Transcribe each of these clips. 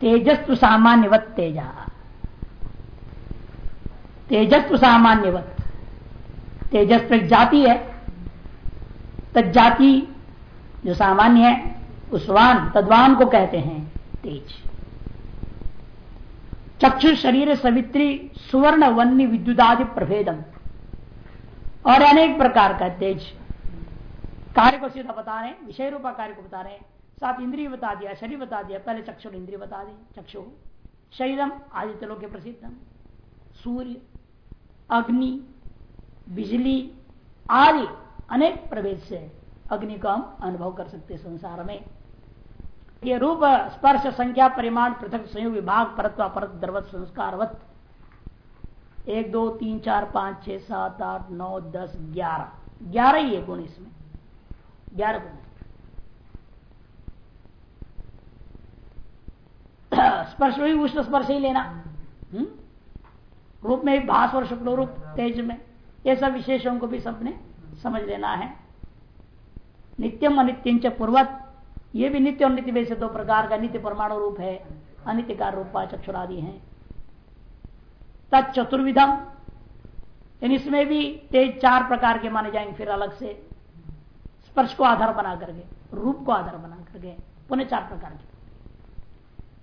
तेजस्व सामान्यवत तेजा। तेजस्व सामान्यवत। तेजस्व एक जाति है। तजाति जो सामान्य है, उसवान, तद्वान को कहते हैं, तेज। चक्षु शरीर सवित्री सुवर्ण वन्य विद्युदादि प्रभेदम। और अनेक प्रकार का तेज। कार्य को सीधा बता रहे हैं, विषय रूपा कार्य को बता रहे साथ इंद्रिय बता दिया, शरीर बता दिया, पहले चक्षु इंद्रिय बता दी। चक्षु, शरीरम, आदित्य लोग प्रसिद्धम। सूर्य, अग्नि, बिजली आदि अनेक प्रभेद से अग्नि को हम अनुभव कर सकते संसार में। ये रूप, स्पर्श, संख्या, परिमाण, पृथक, संयोग विभाग, परत्व, परत, द्रवत, संस्कारवत। एक, दो, तीन, चार, पाँच, छह, सात, आठ, नौ, दस, ग्यारह। ग्यारह ही है गुण इसमें। ग्यारह गुण। स्पर्श में भी उष्ण स्पर्श ही लेना। हुँ? रूप में भी भाष और शुक्ल रूप, तेज में। ये सब विशेषों को भी सबने समझ लेना है। नित्यम अनित्य पूर्वत। ये भी नित्य और नित्य वैसे दो प्रकार का नित्य परमाणु रूप है अनित्य का रूप चक्षुरादि है। तत्चतुर्विधम इसमें भी तेज चार प्रकार के माने जाएँगे फिर अलग से। स्पर्श को आधार बना करके रूप को आधार बना करके पुनः चार प्रकार के।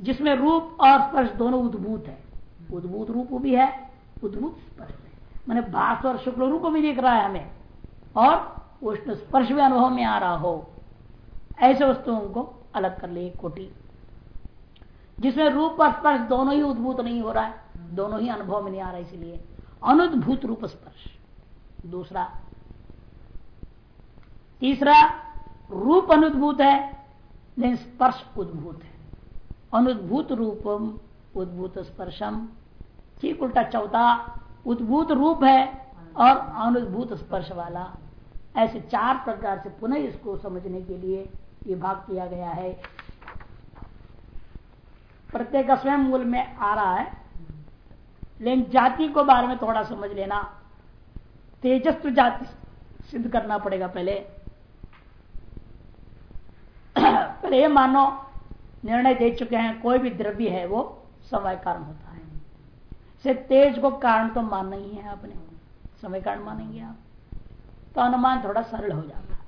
जिसमें रूप और स्पर्श दोनों उद्भूत है। उद्भूत रूप भी है, उद्भूत स्पर्श मैंने भाष और शुक्ल रूप भी दिख रहा है हमें, और उष्ण स्पर्श भी अनुभव में आ रहा हो। ऐसे वस्तुओं को अलग कर ले, कोटि। जिसमें रूप और स्पर्श दोनों ही उद्भूत नहीं हो रहा है, दोनों ही अनुभव में नहीं आ रहा है, इसलिए अनुद्भूत रूप स्पर्श। दूसरा, तीसरा, रूप अनुद्भूत है, लेकिन स्पर्श उद्भूत है। अनुद्भूत रूपम, उद्भूत स्पर्शम। ठीक उल्टा चौथा, उद्भूत रूप है और अनुद्भूत स्पर्श वाला। ऐसे चार प्रकार से पुनः इसको समझने के लिए विभाग किया गया है। प्रत्येक स्वयं मूल में आ रहा है। लेकिन जाति को बारे में थोड़ा समझ लेना। तेजस्व जाति सिद्ध करना पड़ेगा पहले। पहले मानो निर्णय दे चुके हैं, कोई भी द्रव्य है वो समय कारण होता है। से तेज को कारण तो मानना ही है आपने समय कारण मानेंगे आप। तो अनुमान थोड़ा सरल हो जाता है।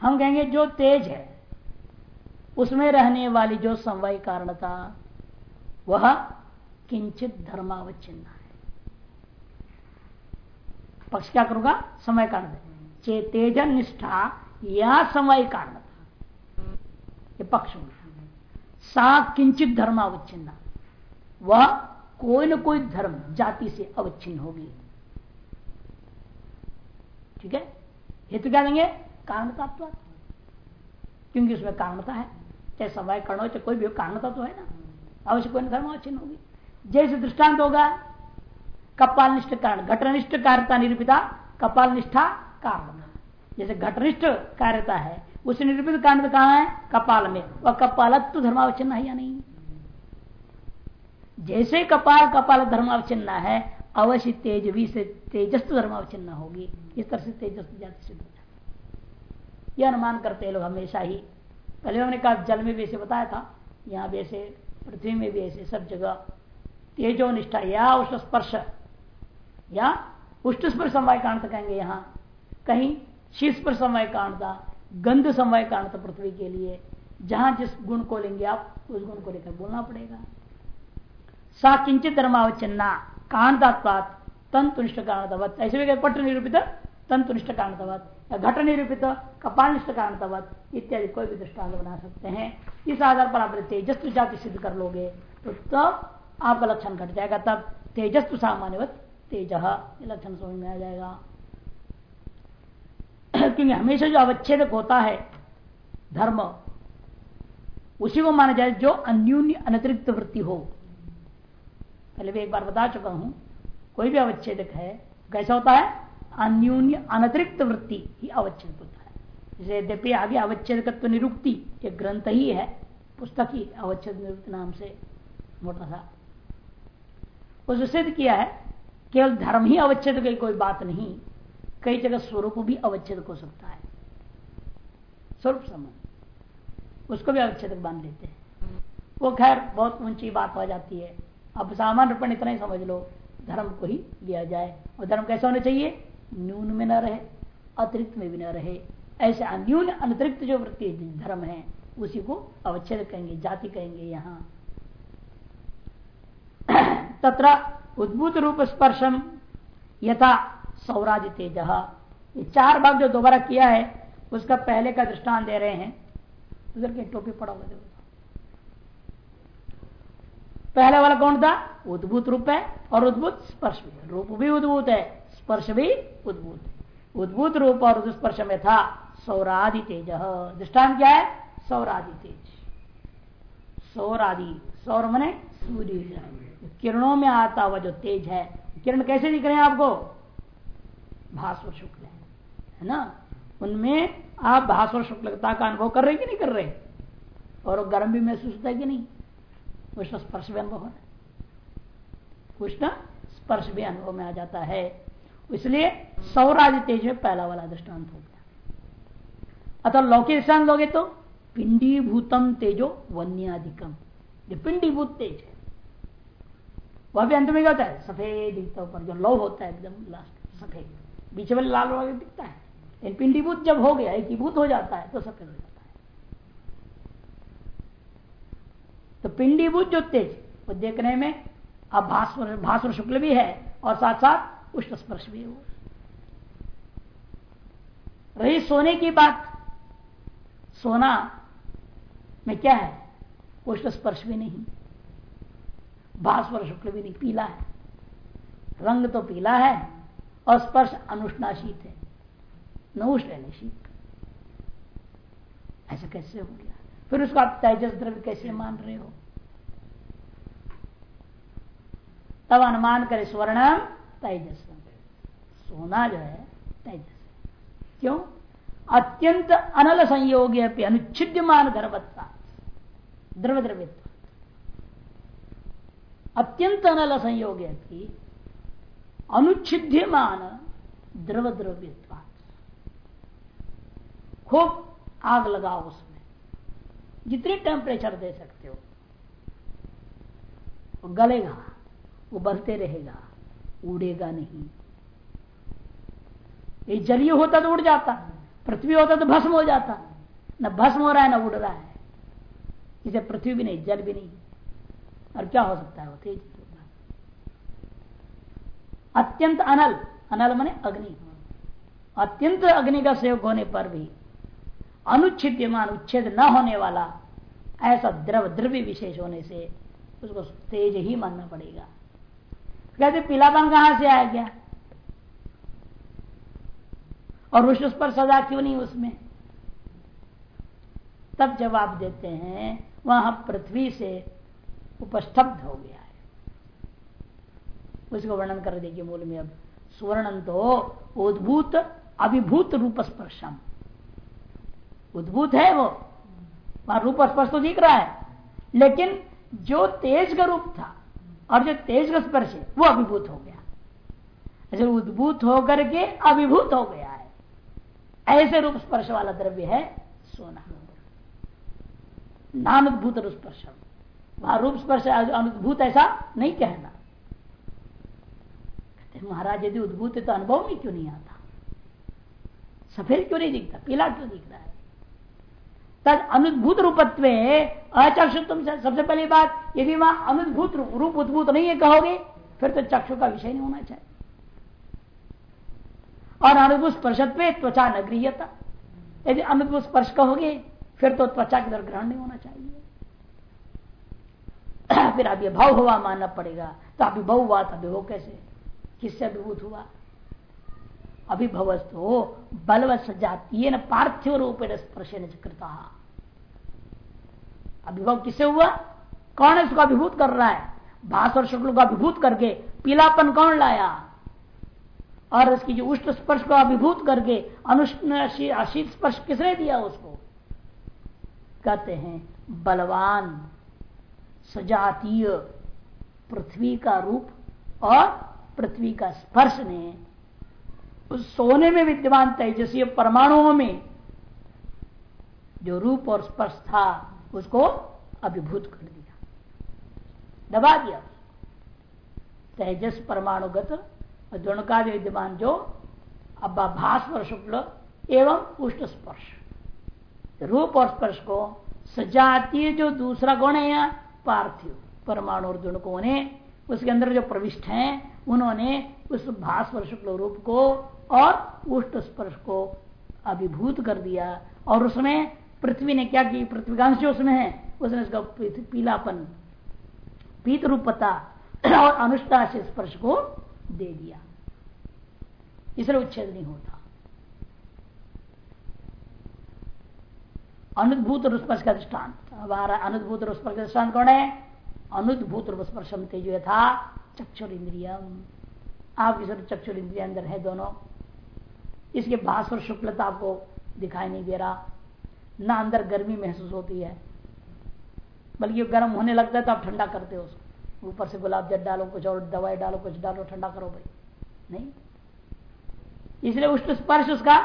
हम कहेंगे जो तेज है, उसमें रहने वाली जो समवाय कारणता, वह किंचित धर्मावच्छिन्न है। पक्ष क्या करूँगा? समय कारण। चे तेज निष्ठा या समय कारणता। ये पक्ष सा किंचित धर्म अवच्छिन्न। वह कोई न कोई धर्म जाति से अवच्छिन्न होगी। ठीक है? हेतु क्या देंगे कारणता क्योंकि उसमें कारणता है। चाहे समय कर्ण हो, चाहे कोई भी कारणता तो है ना। अवश्य कोई धर्म अवच्छिन्न होगी। जैसे दृष्टांत होगा कपाल निष्ठ कारण, घटनिष्ठ कार्यता निरूपिता कपाल निष्ठा कारण। जैसे घटनिष्ठ कार्यता है उसे निरूपित कारण कहा है, कपाल में। वह कपालत्व धर्मावचिन्न है या नहीं? जैसे कपाल कपाल धर्मावचिन्न है, अवश्य तेजवी से तेजस्व धर्मावचिन्न होगी। इस तरह से तेजस्व जाति सिद्ध यह अनुमान करते लोग हमेशा ही। पहले हमने कहा, जल में भी ऐसे बताया था। यहाँ भी ऐसे, पृथ्वी में भी ऐसे, सब जगह। तेजो निष्ठा या उष्ण स्पर्श। या उष्ण स्पर्श समय कारण कहेंगे यहाँ। कहीं शीश पर समय कारण था गंध समय कारण था पृथ्वी के लिए, जहाँ जिस गुण को लेंगे आप, उस गुण को लेकर बोलना पड़ेगा। सा किंचित धर्मावचन्ना कांतात्वात तंतुनिष्ठ कारणतवत ऐसे भी पट निरूपित तंतुनिष्ठ कारणतवत घट निरूपित कपालनिष्ठ कारणतवत इत्यादि कोई भी दृष्टांत बना सकते हैं। इस आधार पर आप तेजस्व जाति सिद्ध कर लोगे तो तब आपका लक्षण घट जाएगा, तब तेजस्व सामान्यवत तेज लक्षण समझ में आ जाएगा। क्योंकि हमेशा जो अवच्छेदक होता है धर्म, उसी को माना जाए जो अन्यून्य अनतिरिक्त वृत्ति हो। पहले भी एक बार बता चुका हूँ, कोई भी अवच्छेदक है, कैसा होता है? अन्यून्य अनतिरिक्त वृत्ति ही अवच्छेद होता है। जैसे यद्यपि आगे अवच्छेदकत्व निरुक्ति, एक ग्रंथ ही है, पुस्तक ही अवच्छेद निरुक्ति नाम से मोटा सा। उस सिद्ध किया है, केवल धर्म ही अवच्छेद की कोई बात नहीं कई जगह स्वरूप भी अवच्छेद हो सकता है। स्वरूप संबंध। उसको भी अवच्छेदक बाँध लेते हैं। वो खैर बहुत ऊँची बात हो जाती है। अब सामान्य रूप इतना ही समझ लो, धर्म को ही लिया जाए। और धर्म कैसे होना चाहिए? न्यून में न रहे, अतिरिक्त में भी न रहे। ऐसे अन्यून अतिरिक्त जो वृत्ति धर्म है, उसी को अवच्छेद कहेंगे, जाति कहेंगे यहाँ। तथा उद्भूत रूप स्पर्शम यथा सौरादि तेज ये चार भाग जो दोबारा किया है, उसका पहले का दृष्टान दे रहे हैं। उधर के टोपी पड़ा हुआ देखो। पहले वाला कौन था? उद्भूत रूप है और उद्भूत स्पर्श भी रूप भी उद्भूत है, स्पर्श भी उद्भूत है। उद्भूत रूप और स्पर्श में था सौरादि तेज दृष्टान क्या है? सौरादि तेज सौरादि, सौर मने सूर्य। किरणों में आता हुआ जो तेज है, किरण कैसे दिख रहे हैं आपको? भास्वर शुक्ल है ना? उनमें आप भास्वर शुक्लता का अनुभव कर रहे कि नहीं कर रहे और गर्म भी महसूस होता है कि नहीं? उष्ण स्पर्श भी अनुभव होना उष्ण स्पर्श भी अनुभव में आ जाता है। इसलिए सौराज तेज में पहला वाला दृष्टांत हो गया। अतः लौकिक दृष्टांत लोगे तो पिंडी भूतम तेजो वन्याधिकम जो पिंडी भूत तेज है। वह भी अंत में क्या होता है? सफ़ेद ऊपर जो लौ होता है एकदम लास्ट सफ़ेद। बीच में लाल वाले दिखता है। लेकिन पिंडीभूत जब हो गया एकीभूत हो जाता है तो सफ़ेद हो जाता है। तो पिंडीभूत जो तेज, वो देखने में अब भास्वर भास्वर शुक्ल भी है, और साथ साथ उष्ण स्पर्श भी हो रही सोने की बात, सोना में क्या है? उष्ण स्पर्श भी नहीं। भास्वर शुक्ल भी नहीं, पीला है। रंग तो पीला है और स्पर्श अनुष्णाशीत है। न उष्ण शीत ऐसा कैसे हो गया? फिर उसको आप तेजस द्रव्य कैसे मान रहे हो? तब अनुमान करे स्वर्ण तेजस सोना जो है, तेजस क्यों? अत्यंत अनल संयोगी संयोग अनुच्छिद्यमान गर्भत्ता द्रव्य द्रव्यत्व अत्यंत अनल संयोग अनुच्छिद्यमान द्रव द्रव्य खूब आग लगाओ उसमें। जितनी टेम्परेचर दे सकते हो। वो गलेगा, वो बढ़ते रहेगा, उड़ेगा नहीं। ये जलीय होता तो उड़ जाता, पृथ्वी होता तो भस्म हो जाता। न भस्म हो रहा है, ना उड़ रहा है। इसे पृथ्वी भी नहीं, जल भी नहीं। और क्या हो सकता है वो तेज? अत्यंत अनल। अनल मने अग्नि। अत्यंत अग्नि का सहयोग होने पर भी अनुच्छिद्यमान, उच्छेद न होने वाला, ऐसा द्रव, द्रव्य विशेष होने से उसको तेज ही मानना पड़ेगा। कहते, पीलापन कहाँ से आ गया और उस पर सजा क्यों नहीं उसमें? तब जवाब देते हैं, वह पृथ्वी से उपस्तब्ध हो गया। उसको वर्णन कर देखिए मूल में अब। स्वर्ण तो उद्भूत अभिभूत रूप स्पर्शम उद्भूत है वो। वहाँ रूप स्पर्श तो दिख रहा है। लेकिन जो तेज का रूप था और जो तेज का स्पर्श है, वो अभिभूत हो गया। ऐसे उद्भूत होकर के अभिभूत हो गया है। ऐसे रूप स्पर्श वाला द्रव्य है सोना। नानुद्भूत रूप स्पर्श वहाँ रूप स्पर्श अनुभूत ऐसा नहीं कहना। महाराज, यदि उद्भूत है तो अनुभव में क्यों नहीं आता? सफ़ेद क्यों नहीं दिखता? पीला क्यों दिख रहा है? तद अनुद्भूत रूपत्व अचक्षु तुम सबसे पहली बात, यदि वहाँ अनुद्भूत रूप उद्भूत नहीं है कहोगे, फिर तो चक्षु का विषय नहीं होना चाहिए। और अनुभूत स्पर्शत्व त्वचा न गृहता यदि अनुभूत स्पर्श कहोगे, फिर तो त्वचा की तरफ़ ग्रहण नहीं होना चाहिए। फिर अभी भाव हुआ मानना पड़ेगा। तो अभिभव हुआ तो अभिभव कैसे? किससे अभिभूत हुआ? अभिभवस्तु बलवत जातीय न पार्थिव रूप स्पर्श कृता। अभिभव किससे हुआ? कौन इसको अभिभूत कर रहा है? भाष और शुक्ल को अभिभूत करके पीलापन कौन लाया? और इसकी जो उष्ट स्पर्श को अभिभूत करके अनुष्ण स्पर्श किसने दिया उसको? कहते हैं, बलवान, सजातीय, पृथ्वी का रूप और पृथ्वी का स्पर्श ने उस सोने में विद्यमान तेजस्वी परमाणुओं में जो रूप और स्पर्श था, उसको अभिभूत कर दिया। दबा दिया। तेजस परमाणुगत द्वणका विद्यमान जो अब भास्वर शुक्ल एवं उष्ट स्पर्श। रूप और स्पर्श को सजातीय जो दूसरा गुण है, पार्थिव परमाणु और दुणकों ने, उसके अंदर जो प्रविष्ट हैं उन्होंने उस भास्वर शुक्ल रूप को और उष्ट स्पर्श को अभिभूत कर दिया और उसमें पृथ्वी ने क्या की? पृथ्वीकांश जो उसमें है, उसने उसका पीलापन पीत रूपता और अनुष्ठा से स्पर्श को दे दिया। इसलिए उच्छेद नहीं होता। अनुद्भूत स्पर्श का दृष्टांत। हमारा अनुद्भूत स्पर्श का दृष्टांत कौन है? अनुद्भूत स्पर्शम तेज था चक्षुर इंद्रियम आपकी सब चक्षुर इंद्रिया अंदर है दोनों। इसके बास और शुक्लता आपको दिखाई नहीं दे रहा। ना अंदर गर्मी महसूस होती है। बल्कि गर्म होने लगता है तो आप ठंडा करते हो उसको। ऊपर से गुलाब जल डालो, कुछ और दवाई डालो, कुछ डालो, ठंडा करो भाई। नहीं। इसलिए उष्ट स्पर्श उसका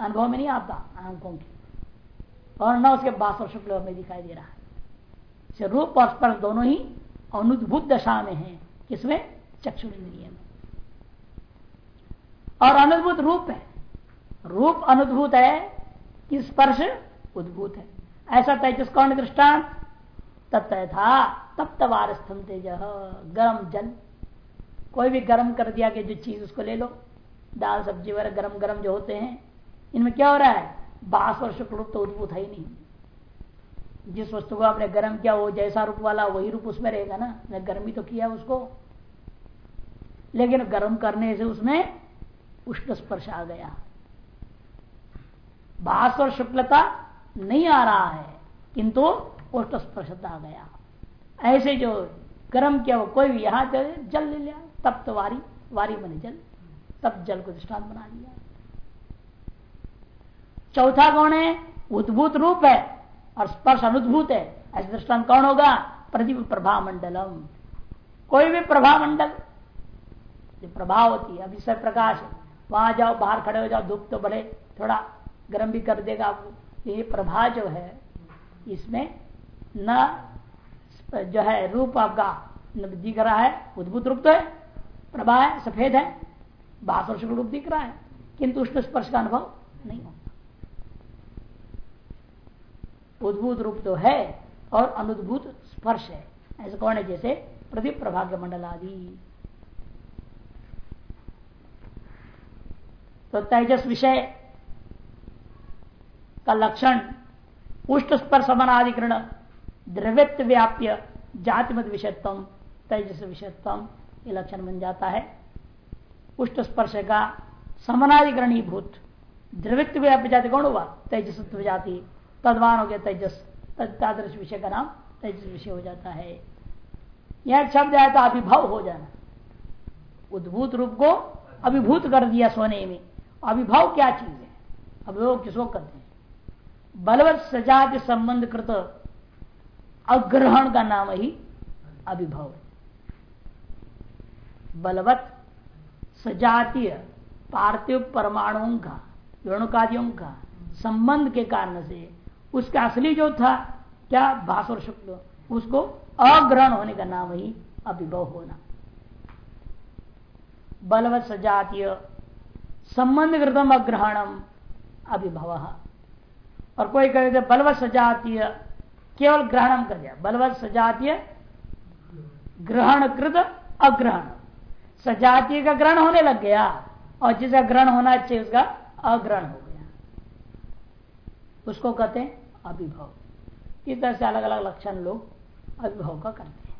अनुभव में नहीं आता, आँखों की। और न उसके बास और शुक्ल में दिखाई दे रहा है। रूप और स्पर्श दोनों ही अनुद्भुत दशा में है। किसमें चक्षु इंद्रिय में और अनुद्भुत रूप है। रूप अनुद्भूत है कि स्पर्श उद्भूत है। ऐसा तेजस कौन दृष्टांत? तत्व था। तप्त वारस्थम तेज। गर्म जल। कोई भी गर्म कर दिया कि जो चीज़ उसको ले लो। दाल, सब्ज़ी वगैरह गर्म गर्म जो होते हैं, इनमें क्या हो रहा है? बास और शुक्ल रूप तो उद्भूत है ही नहीं। जिस वस्तु को आपने गर्म किया, वो जैसा रूप वाला, वही रूप उसमें रहेगा ना? मैं गर्मी तो किया उसको। लेकिन गर्म करने से उसमें उष्ण स्पर्श आ गया। भास और शुक्लता नहीं आ रहा है, किंतु उष्ण स्पर्शता आ गया। ऐसे जो गर्म किया वो कोई भी यहाँ जल ले लिया तब तो वारी वारी बने जल। तब जल को दृष्टान बना दिया। चौथा कौन है, उद्भूत रूप है। और स्पर्श अनुद्भूत है। ऐसे दृष्टांत कौन होगा? प्रतिभ प्रभा मंडलम कोई भी प्रभा मंडल जो प्रभाव होती है अभी सब प्रकाश है वहाँ जाओ, बाहर खड़े हो जाओ, धूप तो बड़े थोड़ा गर्म भी कर देगा आपको। ये प्रभा जो है, इसमें न जो है, रूप आपका दिख रहा है। उद्भुत रूप तो है। प्रभा है, सफ़ेद है। बासर शुक्ल रूप दिख रहा है। किंतु उष्ण स्पर्श का अनुभव नहीं होता। उद्भूत रूप तो है और अनुद्भूत स्पर्श है। ऐसे कौन है? जैसे प्रदीप प्रभाग्य मंडल आदि तो तेजस विषय का लक्षण, उष्ट स्पर्श समानाधिकरण द्रव्यत्व व्याप्य, जातिमत विषयत्म तेजस विषयत्व ये लक्षण बन जाता है। उष्ट स्पर्श का समानाधिकरणीभूत द्रवित्व व्याप्य जाति कौन हुआ? तेजस्व जाति। तदवान हो गया तेजस तादृश विषय का नाम तेजस विषय हो जाता है। यह शब्द आया तो अभिभव हो जाना। उद्भूत रूप को अभिभूत कर दिया सोने में। अभिभव क्या चीज़ है? अभिभव किसको करते हैं? बलवत सजात संबंध कृत अग्रहण का नाम ही अभिभव है। बलवत सजातीय पार्थिव परमाणुओं का रणुकादियों का संबंध के कारण से उसका असली जो था, क्या भाषर शुक्ल उसको अग्रहण होने का नाम ही अभिभव होना। बलवत सजातीय संबंध कृतम अग्रहणम अभिभव। और कोई कहे बलवत सजातीय, केवल ग्रहणम कर दिया। बलवत सजातीय ग्रहण कृत अग्रहण। सजातीय का ग्रहण होने लग गया, और जिसका ग्रहण होना चाहिए उसका अग्रहण हो गया। उसको कहते हैं अभिभव। इस तरह से अलग अलग लक्षण लोग अभिभव का करते हैं।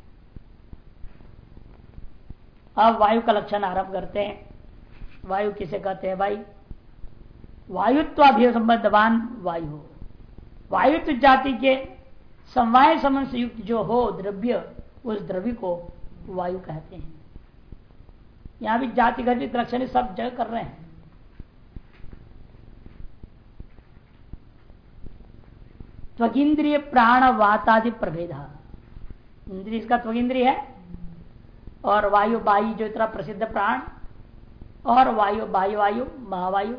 अब वायु का लक्षण आरंभ करते हैं। वायु किसे कहते हैं भाई? वायुत्वाभिय संबद्धवान वायु। वायुत्व जाति के समवाय संबंध से युक्त जो हो द्रव्य, उस द्रव्य को वायु कहते हैं। यहाँ भी जाति घटित लक्षण सब जगह कर रहे हैं। त्वगिंद्रिय प्राण वातादि प्रभेद। इंद्रिय इसका त्वगिंद्रिय है। और वायु वायु जो इतना प्रसिद्ध प्राण, और वायु वायु वायु, महावायु,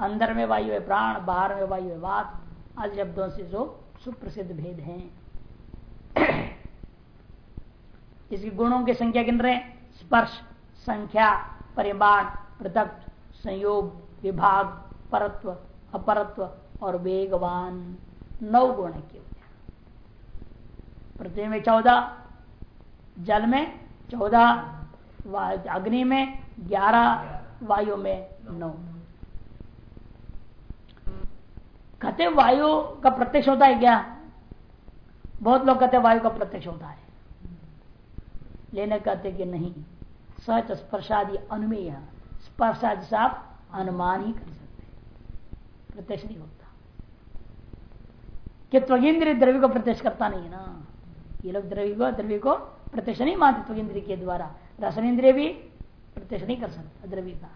अंदर में वायु है प्राण, बाहर में वायु है वात, आदि शब्दों से जो सुप्रसिद्ध भेद हैं। इसकी गुणों की संख्या गिन रहे? स्पर्श, संख्या, परिमाण, पृथक, संयोग, विभाग, परत्व, अपरत्व और वेगवान। नौ गुण के पृथ्वी में चौदह, जल में चौदह अग्नि में ग्यारह, वायु में नौ। कहते वायु का प्रत्यक्ष होता है क्या? बहुत लोग कहते वायु का प्रत्यक्ष होता है। लेने कहते कि नहीं, सच, स्पर्शादि, अनुमेय, स्पर्शादि से आप अनुमान ही कर सकते प्रत्यक्ष नहीं होता। कि त्वगिंद्रिय द्रव्य को प्रत्यक्ष करता नहीं है ना। ये लोग द्रव्य को द्रव्य को प्रत्यक्ष नहीं मानते त्वगिंद्रिय के द्वारा। रसन इंद्रिय भी प्रत्यक्ष नहीं कर सकता, द्रव्य का।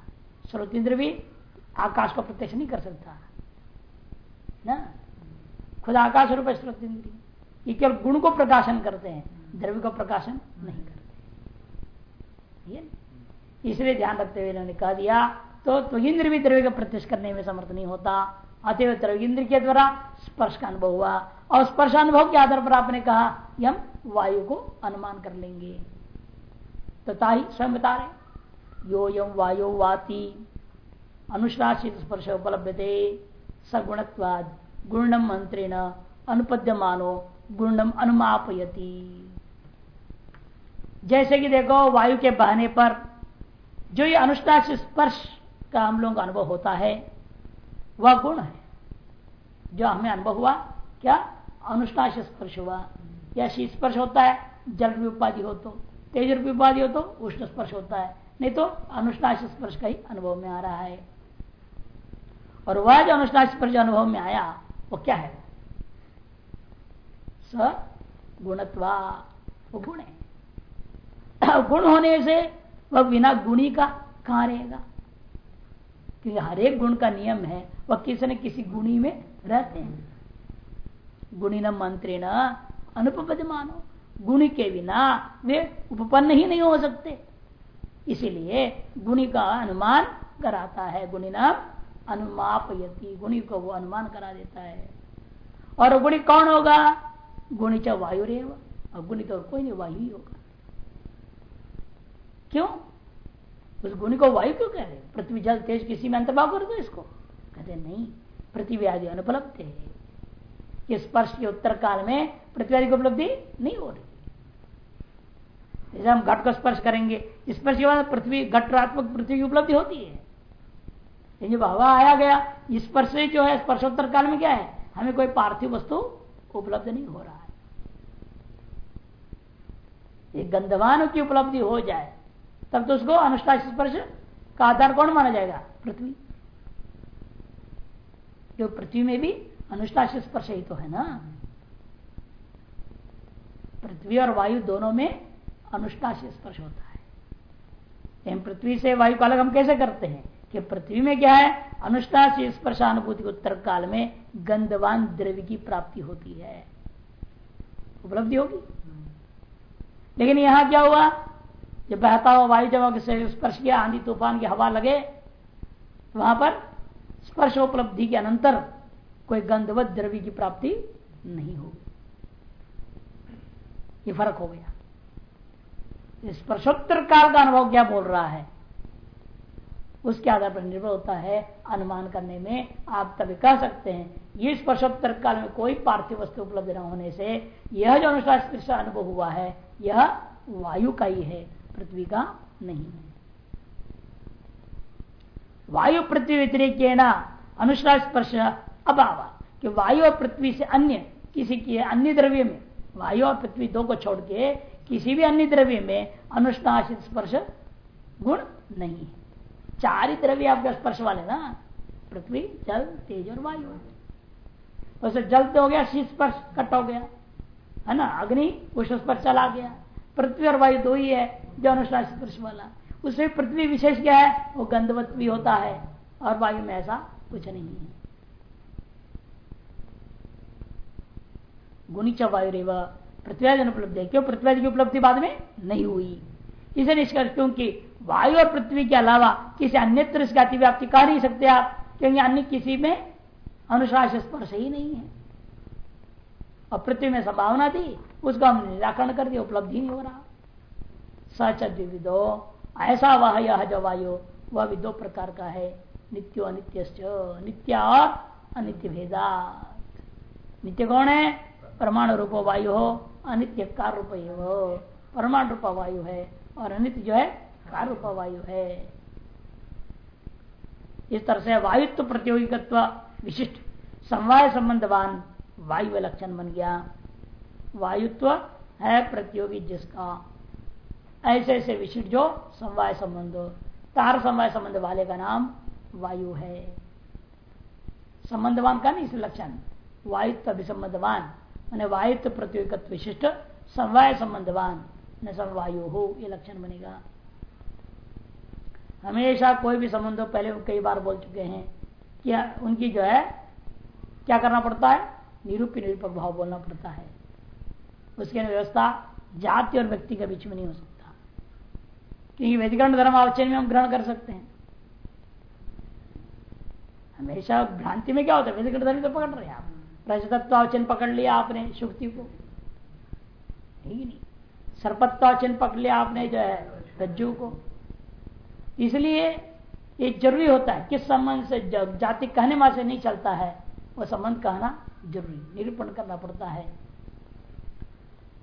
स्रोत इंद्र भी आकाश को प्रत्यक्ष नहीं कर सकता। ना? खुद आकाश रूप स्रोत इंद्रिय ये केवल गुण को प्रकाशन करते हैं, द्रव्य को प्रकाशन नहीं करते। इसलिए ध्यान रखते हुए इन्होंने कह दिया तो त्वगिंद्र भी द्रव्य का प्रत्यक्ष करने में समर्थ नहीं होता। अतएव द्रविंद्र के द्वारा स्पर्श का अनुभव हुआ। और स्पर्श अनुभव के आधार पर आपने कहा कि हम वायु को अनुमान कर लेंगे। तो ताही स्वयं बता रहे यो यम वायु वाती अनुशासित स्पर्श उपलब्ध थे सगुणत्वाद गुणम मंत्रेण अनुपद्य मानो गुणम अनुमापयती। जैसे कि देखो, वायु के बहने पर जो ये अनुष्ठान स्पर्श का हम लोगों का अनुभव होता है वह गुण है। जो हमें अनुभव हुआ, क्या? अनुष्ठान स्पर्श हुआ। या शीत स्पर्श होता है, जल रूपी उपाधि हो तो तेज रूपी उपाधि हो तो उष्ण स्पर्श होता है। नहीं तो अनुष्ठान स्पर्श का ही अनुभव में आ रहा है। और वह जो अनुष्ठान स्पर्श अनुभव में आया, वो क्या है? स गुणत्वा, वो गुण है। गुण होने से वह बिना गुणी का कहाँ रहेगा? क्योंकि हर एक गुण का नियम है वह किसी न किसी गुणी में रहते हैं। गुणी न मंत्री न अनुपद मानो गुणी के बिना वे उपपन्न ही नहीं हो सकते। इसीलिए गुणी का अनुमान कराता है। गुणी नाम अनुमापयती। गुणी को वो अनुमान करा देता है। और गुणी कौन होगा? गुणी चाहे वायु रहेगा और गुणी तो कोई नहीं, वायु ही होगा। क्यों? उस गुणी को वायु क्यों कह रहे पृथ्वी, जल, तेज किसी में अंतर्भाव कर दो इसको। कहते, नहीं आदि अनुपलब्ध है। कि स्पर्श के उत्तर काल में आदि की उपलब्धि नहीं हो रही। जैसे हम घट को स्पर्श करेंगे स्पर्श के बाद पृथ्वी घटात्मक पृथ्वी की उपलब्धि होती है। जब हवा आया गया स्पर्श जो है, स्पर्शोत्तर काल में क्या है? हमें कोई पार्थिव वस्तु उपलब्ध नहीं हो रहा है। एक गंधवान की उपलब्धि हो जाए, तब तो उसको अनुष्ठा स्पर्श का आधार कौन माना जाएगा? पृथ्वी। जो पृथ्वी में भी अनुष्ठान स्पर्श ही तो है ना? पृथ्वी और वायु दोनों में अनुष्ठान स्पर्श होता है। पृथ्वी से वायु का अलग हम कैसे करते हैं? कि पृथ्वी में क्या है? अनुष्ठा से स्पर्शानुभूति उत्तर काल में गंधवान द्रव्य की प्राप्ति होती है। उपलब्धि होगी? लेकिन यहाँ क्या हुआ? जब बहता हुआ वायु जब स्पर्श किया, आंधी तूफ़ान की हवा लगे वहाँ पर स्पर्श उपलब्धि के अनंतर कोई गंधवत द्रव्य की प्राप्ति नहीं होगी। ये फ़र्क हो गया। स्पर्शोत्तर काल का अनुभव क्या बोल रहा है? उसके आधार पर निर्भर होता है अनुमान करने में। आप तभी कह सकते हैं, ये स्पर्शोत्तर काल में कोई पार्थिव वस्तु उपलब्ध न होने से यह जो अनुष्ठान अनुभव हुआ है, यह वायु का ही है, पृथ्वी का नहीं है। वायु पृथ्वी व्यतिरिक अनुश्राव स्पर्श अभाव। कि वायु और पृथ्वी से अन्य किसी की अन्य द्रव्य में वायु और पृथ्वी दो को छोड़ के किसी भी अन्य द्रव्य में अनुष्णाशित स्पर्श गुण नहीं है। चार ही द्रव्य आपके स्पर्श वाले ना, पृथ्वी, जल, तेज और वायु। वैसे जल तो हो गया, शीत स्पर्श कट हो गया, है ना? अग्नि, उष्ण स्पर्श चला गया। पृथ्वी और वायु दो ही है जो अनुशास स्पर्श वाला। उसमें पृथ्वी विशेष क्या है? वो गंधवत भी होता है और वायु में ऐसा कुछ नहीं है। गुणिच वायु रेव पृथ्वी उपलब्धि क्यों? पृथ्वी की उपलब्धि बाद में नहीं हुई। इसे निष्कर्ष, क्योंकि वायु और पृथ्वी के अलावा किसी अन्य इसकी अतिव्याप्ति कर नहीं सकते आप, क्योंकि अन्य किसी में अनुशास स्पर्श ही नहीं है। और पृथ्वी में संभावना थी, उसका हमने निराकरण कर दिया, उपलब्धि नहीं हो रहा। सच द्विविदो ऐसा वह यह जो वायु वह भी दो प्रकार का है। नित्यो अनित्य नित्य और अनित्य भेदा नित्य कौन है? परमाणु रूप वायु हो, अनित्य कार रूप हो। परमाणु रूप वायु है और अनित्य जो है कार रूप वायु है। इस तरह से वायुत्व प्रतियोगित्व विशिष्ट समवाय संबंधवान वायु लक्षण बन गया। वायुत्व है प्रतियोगी जिसका। ऐसे ऐसे विशिष्ट जो समवाय संबंध, तार समवाय संबंध वाले का नाम वायु है। संबंधवान का नहीं लक्षण। वायुत्व अभिसंबंधवान, मैंने वायुत्व प्रतियोगित्व विशिष्ट समवाय संबंधवान, न समवायु हो, ये लक्षण बनेगा। हमेशा कोई भी संबंध पहले कई बार बोल चुके हैं कि उनकी जो है, क्या करना पड़ता है? निरूप निरूपक भाव बोलना पड़ता है। उसके व्यवस्था जाति और व्यक्ति के बीच में नहीं हो सकता। क्योंकि व्यधिकरण धर्म आवचन में हम ग्रहण कर सकते हैं। हमेशा भ्रांति में क्या होता है? व्यधिकरण धर्म तो पकड़ रहे हैं आप। रजतत्वावचन पकड़ लिया आपने शुक्ति को। नहीं नहीं? सर्पत्वावचन पकड़ लिया आपने जो है, रज्जु को। इसलिए ये ज़रूरी होता है। किस संबंध से जाति कहने में से नहीं चलता है वह संबंध कहना ज़रूरी निरूपण करना पड़ता है।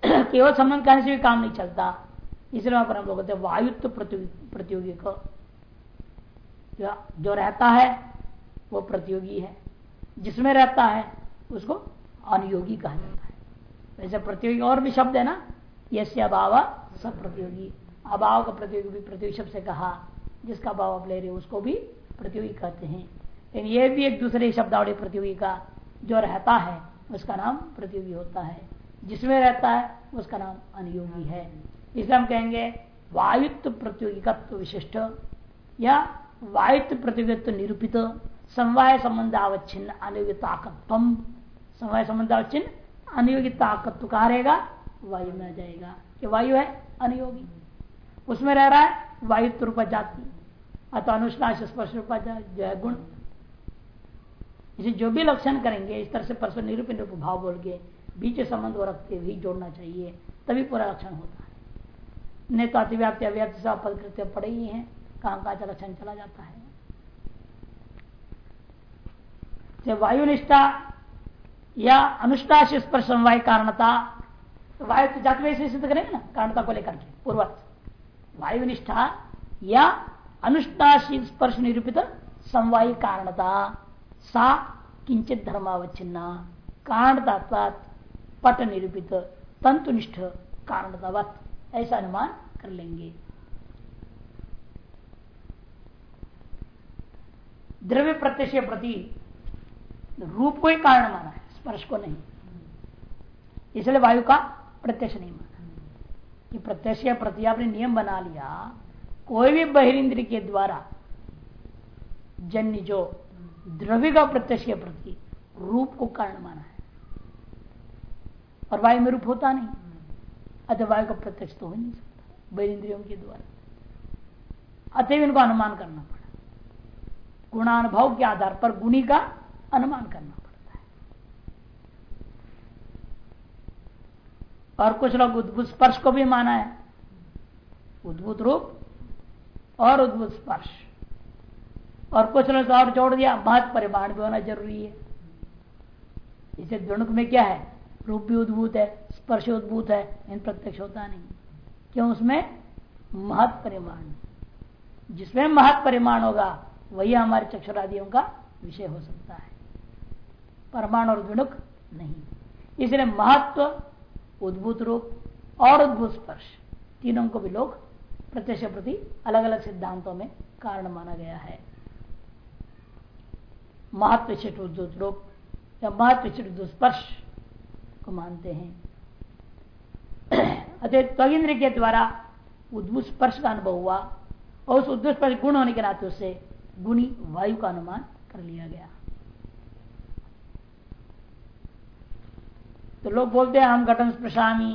केवल संबंध कहने से भी काम नहीं चलता। इसलिए वहाँ पर हम लोग कहते हैं वायुत्व प्रतियोगी को जो रहता है, वो प्रतियोगी है। जिसमें रहता है, उसको अनुयोगी कहा जाता है। वैसे प्रतियोगी और भी शब्द है ना? यसे अभाव सब प्रतियोगी अभाव का प्रतियोगी भी प्रतियोगी शब्द से कहा। जिसका अभाव आप ले रहे उसको भी प्रतियोगी कहते हैं। लेकिन ये भी एक दूसरे शब्दावली प्रतियोगी का जो रहता है, उसका नाम प्रतियोगी होता है। जिसमें रहता है, उसका नाम अनुयोगी है। इसलिए हम कहेंगे वायुत्व प्रतियोगिकत्व विशिष्ट, या वायुत्व प्रतियोगित्व निरूपित, समवाय संबंध अवच्छिन्न अनुयोगिताकत्व समवाय संबंध अवच्छिन्न अनुयोगी ताकत्व कहा रहेगा? वायु में आ जाएगा। कि वायु है? अनुयोगी। उसमें रह रहा है वायुत्व रूप जाति अथवा अनुष्णाश स्पर्श रूप जो है गुण। इसे जो भी लक्षण करेंगे, इस तरह से परस्पर निरूपण रूप भाव बोल के, बीच संबंध को रखते हुए जोड़ना चाहिए, तभी पूरा लक्षण होता है। नेता अतिव्याप्ति अव्याप्ति से पद करते पड़े ही है। कहाँ कहाँ लक्षण चला जाता है। वायु निष्ठा या अनुष्ठाश स्पर्श समवाय कारणता तो वायु तो जाति वैसे सिद्ध करेंगे ना, कारणता को लेकर के, पूर्वत। वायु निष्ठा या अनुष्ठाशी स्पर्श निरूपित समवायी कारणता, सा किंचित धर्मावच्छिन्ना कारणता पट निरूपित तंतुनिष्ठ कारणतावत। ऐसा अनुमान कर लेंगे। द्रव्य प्रत्यक्ष प्रति रूप को ही कारण माना है, स्पर्श को नहीं। इसलिए वायु का प्रत्यक्ष नहीं माना। कि प्रत्यक्ष प्रति आपने नियम बना लिया, कोई भी बहिरिंद्र के द्वारा जन्य जो द्रव्य का प्रत्यक्ष प्रति रूप को कारण माना है। और वायु में रूप होता नहीं। अतः वायु का प्रत्यक्ष तो हो नहीं सकता। बहिरिंद्रियों के द्वारा। अतएव इनको अनुमान करना पड़ा। गुणानुभव के आधार पर गुणी का अनुमान करना पड़ता है। और कुछ लोग उद्भुत स्पर्श को भी माना है। उद्भुत रूप और उद्भुत स्पर्श। और कुछ लोग और जोड़ दिया, महत परिमाण भी होना ज़रूरी है। इसे द्वणुक में क्या है? रूप भी उद्भूत है। स्पर्श उद्भूत है इन प्रत्यक्ष होता नहीं। क्यों? उसमें महत परिमाण। जिसमें महत परिमाण होगा, वही हमारे चक्षुरादियों का विषय हो सकता है। परमाणु और द्विणुक नहीं। इसलिए महत्व, उद्भूत रूप और उद्भूत स्पर्श, तीनों को भी लोग प्रत्यक्ष प्रति अलग अलग सिद्धांतों में कारण माना गया है। महत्व उद्भूत रूप या महत्व स्पर्श को मानते हैं। अतः त्वगिंद्र के द्वारा उद्भुत स्पर्श का अनुभव हुआ और उस उद्भुत स्पर्श गुण होने के नाते उससे गुणी वायु का अनुमान कर लिया गया। तो लोग बोलते हैं, हम घटन स्प्रशामी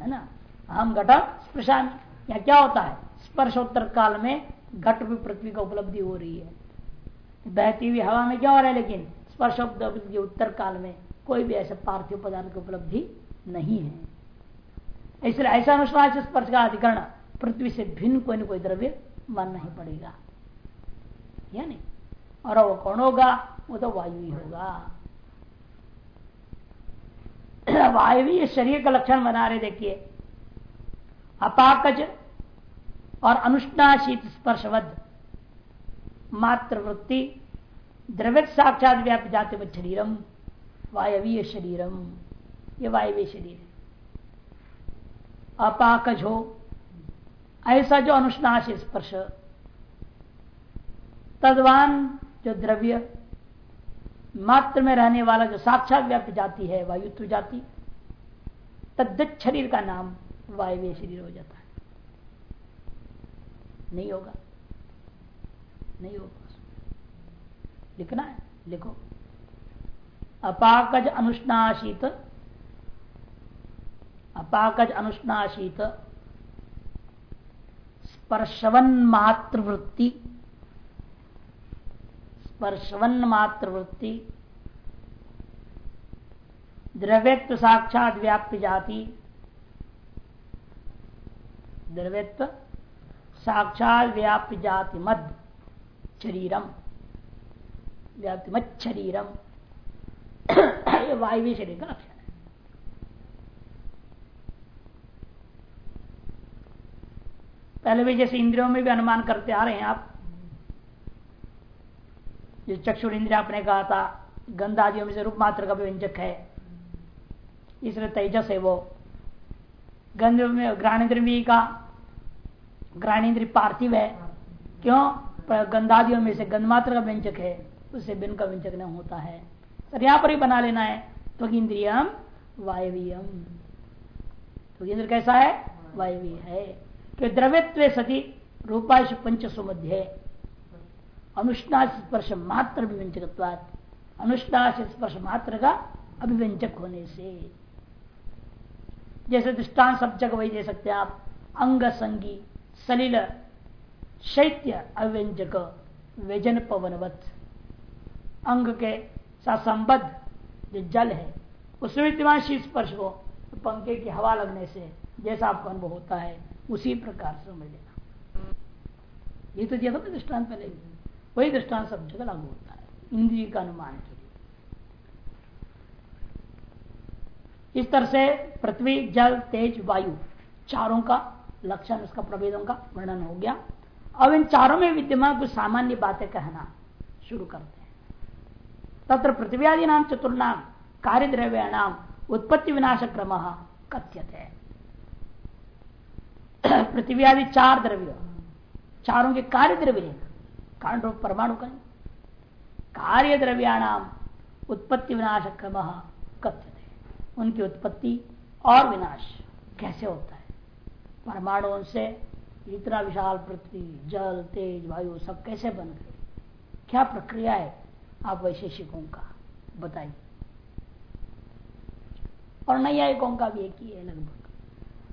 है ना? हम घटन स्प्रशामी या क्या होता है? स्पर्शोत्तर काल में घट भी पृथ्वी का उपलब्धि हो रही है। बहती हुई हवा में क्या हो रहा है लेकिन स्पर्शोत्तर उत्तर काल में कोई भी ऐसे पार्थिव पदार्थ की उपलब्धि नहीं है। इसलिए ऐसा अनुश्वास स्पर्श का अधिकरण पृथ्वी से भिन्न कोई न कोई द्रव्य मानना ही पड़ेगा। या नहीं और वो कौन होगा वो तो वायु ही होगा। वायु शरीर का लक्षण बना रहे, देखिए। अपाकज और अनुष्णाशीत स्पर्शवद मात्र वृत्ति द्रव्य साक्षात व्याप्त जाते शरीरम, वायवीय शरीरम। ये वायवीय शरीर है। अपाकज हो। ऐसा जो अनुष्णाश स्पर्श। तदवान जो द्रव्य मात्र में रहने वाला जो साक्षात व्याप्त जाति है, वायुत्व जाति तद्दत शरीर का नाम वायव्य शरीर हो जाता है। नहीं होगा। नहीं होगा। लिखना है, लिखो। अपाकज अनुष्णाशीत अपाकज अनुष्णाशीत। स्पर्शवन मातृवृत्ति। स्पर्शवन मातृवृत्ति। द्रव्यत्व साक्षात व्याप्ति जाति। द्रव्यत्व साक्षात व्याप्ति जाति मद, शरीरम। व्याप्ति मत शरीरम। वायवी शरीर का लक्षण है पहले भी जैसे इंद्रियों में भी अनुमान करते आ रहे हैं आप। जो चक्षुर इंद्रिया आपने कहा था, गंधादियों में से रूप मात्र का व्यंजक है। इसलिए तेजस है वो। गंध में ग्रहणेन्द्र भी का ग्रहणेन्द्र पार्थिव है। क्यों? गंधादियों में से गंधमात्र का व्यंजक है, उससे बिन का व्यंजक न होता है। सर, यहाँ पर ही बना लेना है। तो इंद्रियम वायवीयम। तो इंद्र कैसा है? वायवी है। कि द्रव्यत्व सती रूपाश पंच सुमध्य अनुष्णाश स्पर्श मात्र अभिव्यंजक अनुष्णाश स्पर्श मात्र का अभिव्यंजक होने से जैसे दृष्टांत सब जगह वही दे सकते हैं आप। अंग संगी, सलिल, शैत्य अव्यंजक व्यजन पवनवत। अंग के साथ संबद्ध जो जल है उसमें विद्यमान शीत स्पर्श तो पंखे की हवा लगने से जैसा आपको अनुभव होता है। उसी प्रकार से समझ लेना। ये तो दिया था दृष्टांत पहले वही दृष्टांत सब जगह लागू होता है, इंद्रिय का अनुमान के लिए। इस तरह से पृथ्वी, जल, तेज, वायु, चारों का लक्षण उसका प्रभेदों का वर्णन हो गया। अब इन चारों में विद्यमान कुछ सामान्य बातें कहना शुरू करते हैं। तत्र पृथ्वी आदि नाम चतुर्नाम कार्य द्रव्याणाम उत्पत्ति विनाश क्रम कथ्यत। है पृथ्वी आदि चार द्रव्य चारों के कार्य द्रव्य कारण रूप परमाणु का कार्य द्रव्याणाम उत्पत्ति विनाश क्रम कथ्यत। है उनकी उत्पत्ति और विनाश कैसे होता है? परमाणुओं से इतना विशाल पृथ्वी, जल, तेज, वायु सब कैसे बन गए? क्या प्रक्रिया है? आप वैशेषिकों का बताइए। और नैयायिकों का भी एक ही है लगभग।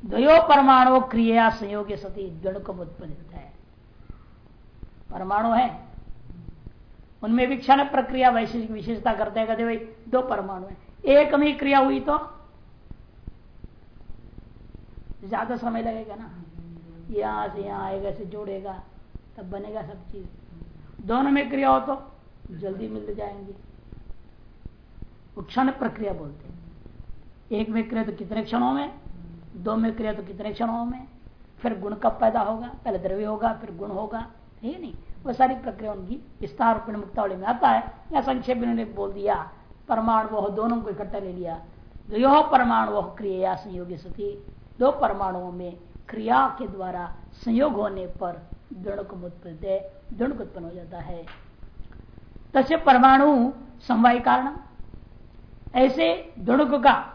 द्वयो परमाणु क्रिया संयोग सती द्वणुकम उत्पन्न है। परमाणु है। उनमें भी क्षण प्रक्रिया वैशेषिक विशेषता करते हैं, कहते भाई, दो परमाणु है। एक में क्रिया हुई तो ज़्यादा समय लगेगा ना। यहाँ से यहाँ आएगा से जोड़ेगा, तब बनेगा सब चीज़। दोनों में क्रिया हो तो जल्दी मिल जाएँगे। क्षण प्रक्रिया बोलते हैं। एक में क्रिया तो कितने क्षणों में? दो में क्रिया तो कितने क्षणों में? फिर गुण कब पैदा होगा? पहले द्रव्य होगा, फिर गुण होगा। है नहीं? वो सारी प्रक्रिया उनकी विस्तार मुक्तावली में आता है। या संक्षेप ने बोल दिया, परमाणु वह दोनों को इकट्ठा ले लिया। यो परमाणु वह क्रिया संयोगी सती। दो परमाणुओं में क्रिया के द्वारा संयोग होने पर दृढ़ उत्पन्न दृढ़ उत्पन्न हो जाता है। तसे परमाणु समवाय कारण। ऐसे दुणुक का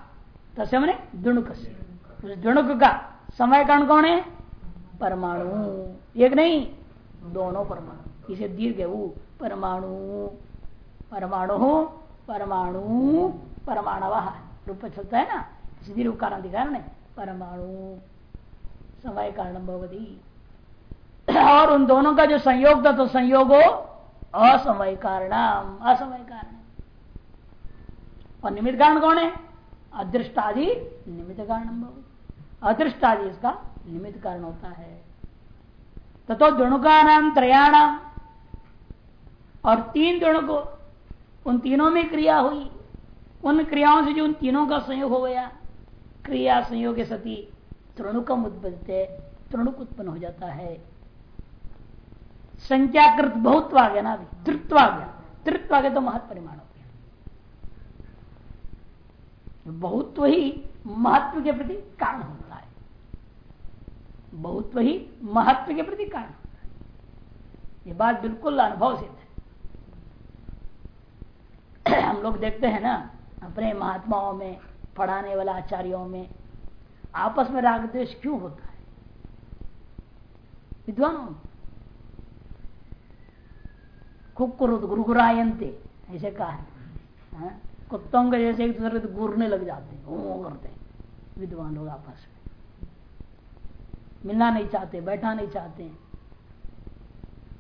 तसे मैंने दुणुक से। दुणुक का। समवाय कारण कौन है? परमाणु। एक नहीं, दोनों परमाणु। इसे दीर्घ वो, परमाणु। परमाणु परमाणु परमाणु रूप चलता है ना? सीधी रूप कारण दिखा है परमाणु। समय कारण भवती। और उन दोनों का जो संयोग था तो संयोग हो असमय कारण असमय कारण। और निमित्त कारण कौन है? अदृष्टादि निमित्त कारण अदृष्ट आदि इसका निमित्त कारण होता है। तो दुणुका नाम त्रयाणाम और तीन दुणों को, उन तीनों में क्रिया हुई। उन क्रियाओं से जो उन तीनों का संयोग हो गया, क्रिया संयोग सती तृणुकम उत्पत्ति तृणुक उत्पन्न हो जाता है। संख्याकृत बहुत आ गया ना अभी, तृत्व आ गया। तृत्व आ गया तो महत्व परिमाण हो गया। बहुत ही महत्व के प्रति कारण होता बहुत ही महत्व के प्रति कारण होता है ये बात बिल्कुल अनुभव सिद्ध है। हम लोग देखते हैं ना, अपने महात्माओं में, पढ़ाने वाला आचार्यों में, आपस में राग द्वेष क्यों होता है? विद्वानों कुकुरुद गुरुगुरायंते, ऐसे कहा है। हाँ? कुत्तों के जैसे एक दूसरे गुरने लग जाते हैं करते हैं। विद्वान लोग आपस में। मिलना नहीं चाहते, बैठा नहीं चाहते।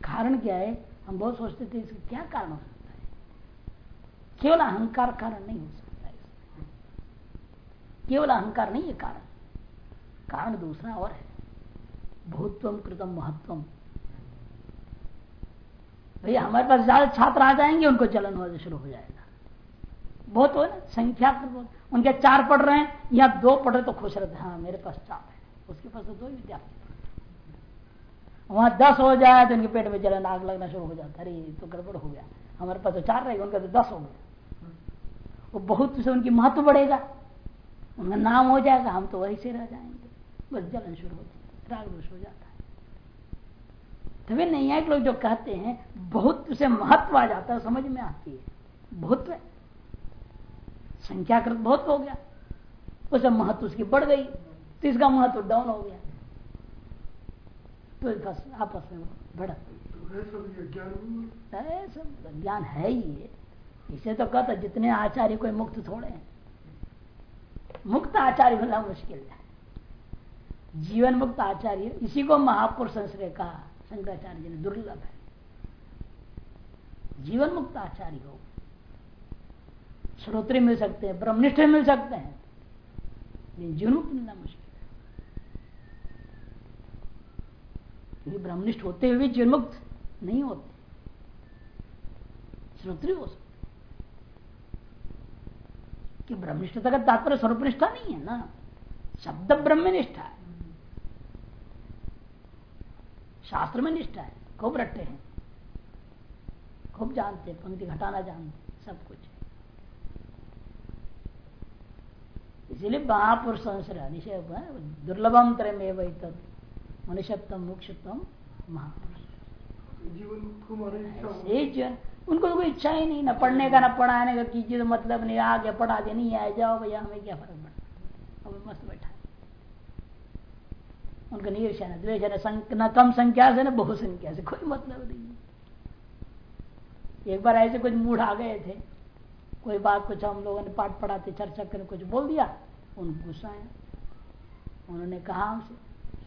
कारण क्या है? हम बहुत सोचते थे, इसका क्या कारण हो सकता है? केवल अहंकार कारण नहीं हो सकता है केवल अहंकार नहीं है कारण। कारण दूसरा और है। बहुत्व कृतम, महत्वम। भैया हमारे पास ज़्यादा छात्र आ जाएँगे, उनको चलन होना शुरू हो जाएगा। बहुत हो ना? संख्या उनके चार पढ़ रहे हैं, या दो पढ़ रहे तो खुश रहते हैं हाँ मेरे पास चार है। उसके पास तो दो विद्यार्थी वहाँ दस हो जाए तो उनके पेट में जलन, आग लगना शुरू हो जाता अरे तो गड़बड़ हो गया। हमारे पास तो चार रहेगा उनका तो दस हो गया। वो बहुत से उनकी महत्व बढ़ेगा। उनका नाम हो जाएगा, हम तो वही से रह जाएँगे। बस जलन शुरू हो जाए राग दोष हो जाता है। तभी नहीं है लोग जो कहते हैं, बहुत से महत्व आ जाता है, समझ में आती है। बहुत संख्याकृत बहुत हो गया। उसे महत्व उसकी बढ़ गई। तो इसका महत्व डाउन हो गया। तो बस आपस में भड़क सब ज्ञान है ही ये। इसे तो कहता जितने आचार्य कोई मुक्त थोड़े हैं। मुक्त आचार्य मिलना मुश्किल है। जीवन मुक्त आचार्य इसी को महापुरुष संश्रय कहा शंकराचार्य जी ने दुर्लभ है। जीवन मुक्त आचार्य हो। श्रोत्री मिल सकते हैं ब्रह्मनिष्ठ मिल सकते हैं। जीवन मुक्त मिलना मुश्किल है ब्रह्मनिष्ठ होते हुए जीवन मुक्त नहीं होते। श्रोत्री हो सकते। कि ब्रह्मनिष्ठता का तात्पर्य स्वरूप निष्ठा नहीं है ना? शब्द ब्रह्मनिष्ठा है। शास्त्र में निष्ठा है। खूब रट्टे हैं। खूब जानते हैं। पंक्ति घटाना जानते सब कुछ इसीलिए महापुरुष संश्रय निषय दुर्लभम त्रय वही तत् मनुष्यत्म मोक्षत्म महापुरुष। जीवन उनको तो कोई इच्छा ही नहीं ना पढ़ने का ना पढ़ाने का कीजिए तो मतलब नहीं आ गया पढ़ा दे नहीं आए जाओ भैया हमें क्या फ़र्क पड़ता अब मस्त बैठा उनका निरीक्षा न द्वेष न कम संख्या से न बहुसंख्या से कोई मतलब नहीं एक बार ऐसे कुछ मूड आ गए थे कोई बात कुछ हम लोगों ने पाठ पढ़ाते चर्चा कर कुछ बोल दिया उनको गुस्सा आया उन्होंने कहा हमसे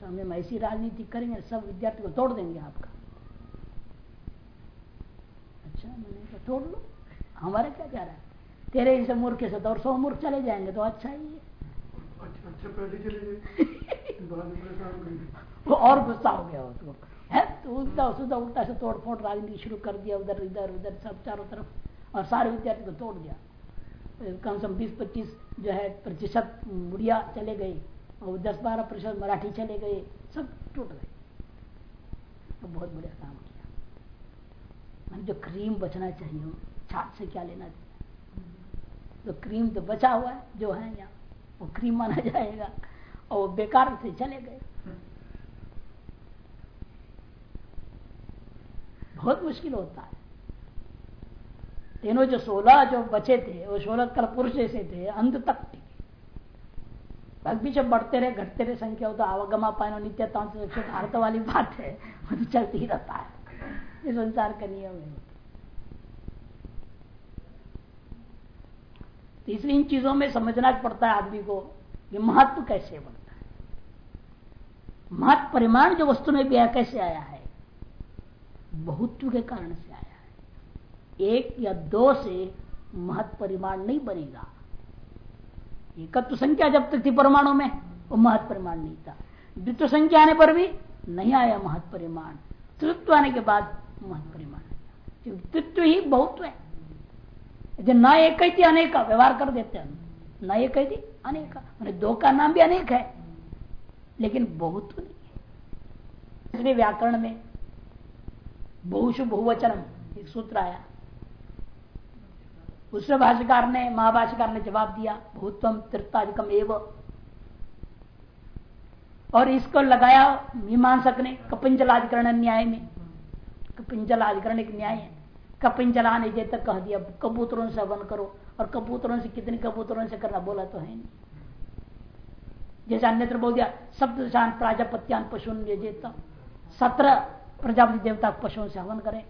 स्वामी हम ऐसी राजनीति करेंगे सब विद्यार्थी को तोड़ देंगे आपका। अच्छा मैंने कहा तोड़ लो। हमारे क्या जा रहा है? तेरे इनसे मूर्ख से तो और सौ मूर्ख चले जाएँगे तो अच्छा ही है। अच्छा, अच्छा वो और गुस्सा हो गया उसको। है तो उल्टा सीधा उल्टा से तोड़ फोड़ राजनीति शुरू कर दिया उधर इधर उधर सब चारों तरफ़। और सारे विद्यार्थी को तोड़ दिया। कम से कम बीस पच्चीस जो है प्रतिशत मुड़िया चले गए। और दस बारह प्रतिशत मराठी चले गए, सब टूट गए। तो बहुत बढ़िया काम किया। मैंने जो क्रीम बचना चाहिए छाट से क्या लेना चाहिए? तो क्रीम तो बचा हुआ है, जो है यहाँ, वो क्रीम माना जाएगा, और वो बेकार से चले गए। बहुत मुश्किल होता है। तीनों जो सोलह जो बचे थे, वो सोलह कल पुरुष जैसे थे, अंत तक टिके। पीछे बढ़ते रहे, घटते रहे, संख्या हो तो आवागमा पाए नित्यता अर्थ वाली बात है। वो तो चलती ही रहता है। ये संसार का नियम है। तो इसलिए इन चीज़ों में समझना पड़ता है आदमी को कि महत्व कैसे बढ़ता महत परिमाण जो वस्तु में भी कैसे आया है? बहुत्व के कारण से आया है। एक या दो से महत परिमाण नहीं बनेगा। एकत्व संख्या जब तक थी परमाणु में, वो महत परिमाण नहीं था। द्वित्व संख्या आने पर भी नहीं आया महत परिमाण। तृत्व आने के बाद महत परिमाण तृत्व ही बहुत है। जो न एक थी अनेक व्यवहार कर देते हैं। न एक थी अनेक मैंने दो का नाम भी अनेक है। लेकिन बहुत तो नहीं है। व्याकरण में बहुशु बहुवचनम एक सूत्र आया। उसमें भाष्यकार ने, महाभाष्यकार ने जवाब दिया भूतम तृत्ताधिकम एवं। और इसको लगाया मीमांसक ने, कपिंजलाधिकरण न्याय में। कपिंजलाधिकरण एक न्याय है। कपिंजला ने जे तक कह दिया, कबूतरों से हवन करो। और कबूतरों से कितने कबूतरों से करना, बोला तो है नहीं। जैसे अन्यत्र बोल दिया शब्द प्राजापत्यान पशु सत्रह प्रजापति देवता पशुओं से हवन करें।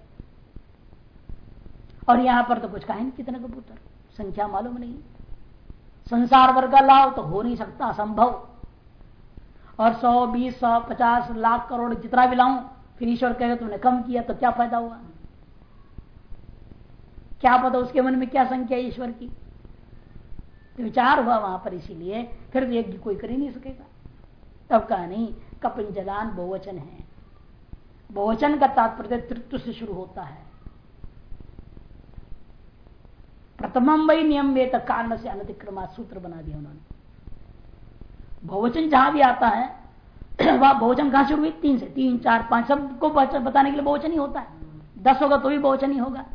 और यहाँ पर तो कुछ कहा नहीं कितने कबूतर। संख्या मालूम नहीं। संसार वर्ग लाओ तो हो नहीं सकता, असंभव। और सौ, बीस, सौ, पचास लाख करोड़ जितना भी लाऊं, फिर ईश्वर कहेगा तुमने कम किया तो क्या फ़ायदा हुआ? क्या पता उसके मन में क्या संख्या ईश्वर की। तो विचार हुआ वहाँ पर इसीलिए, फिर तो यज्ञ कोई कर ही नहीं सकेगा। तब कहा, नहीं कपिंजलान बहुवचन है। बहुवचन का तात्पर्य तृत्व से शुरू होता है। प्रथम वही नियम में कारण से अनतिक्रमा सूत्र बना दिया उन्होंने। बहुवचन जहाँ भी आता है, वह बहुवचन कहाँ शुरू हुई? तीन से, तीन, चार, पाँच, सबको बताने के लिए बहुवचन ही होता है। दस होगा तो भी बहुवचन ही होगा।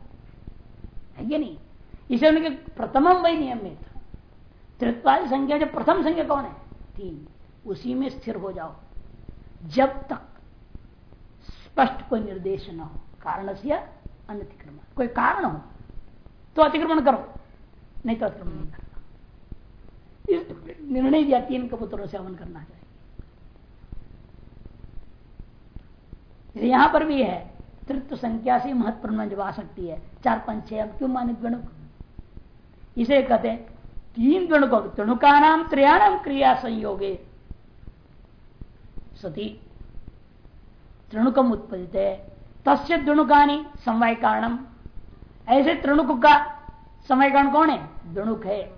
है कि नहीं? इसे उनके प्रथम वही नियम में था। तृत्वादी संख्या जो प्रथम संख्या कौन है? तीन। उसी में स्थिर हो जाओ। जब तक स्पष्ट कोई निर्देश न हो, कारण से अनतिक्रमण कोई कारण हो। तो अतिक्रमण करो। नहीं तो अतिक्रमण नहीं करना। निर्णय दिया, तीन कबूतरों से हवन करना चाहिए यहाँ पर भी है तृत्व संख्या से महत्वपूर्ण जब आ सकती है, चार, पाँच, छह, अब क्यों मानित गणुक इसे कहते हैं, तीन गणुकों तृणुका नाम त्रियाणाम क्रिया संयोगे। सती तृणुकम उत्पदित है तस्य द्रणुकानी समवाय कारणम ऐसे त्रिणुक का समय कारण कौन है? द्रणुक है।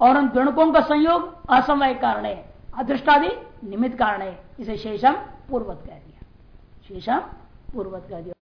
और उन दुणुकों का संयोग असमय कारण है। अदृष्टादि निमित कारण है। इसे शेषम पूर्वत कह दिया। शेषम पूर्वत कह दिया।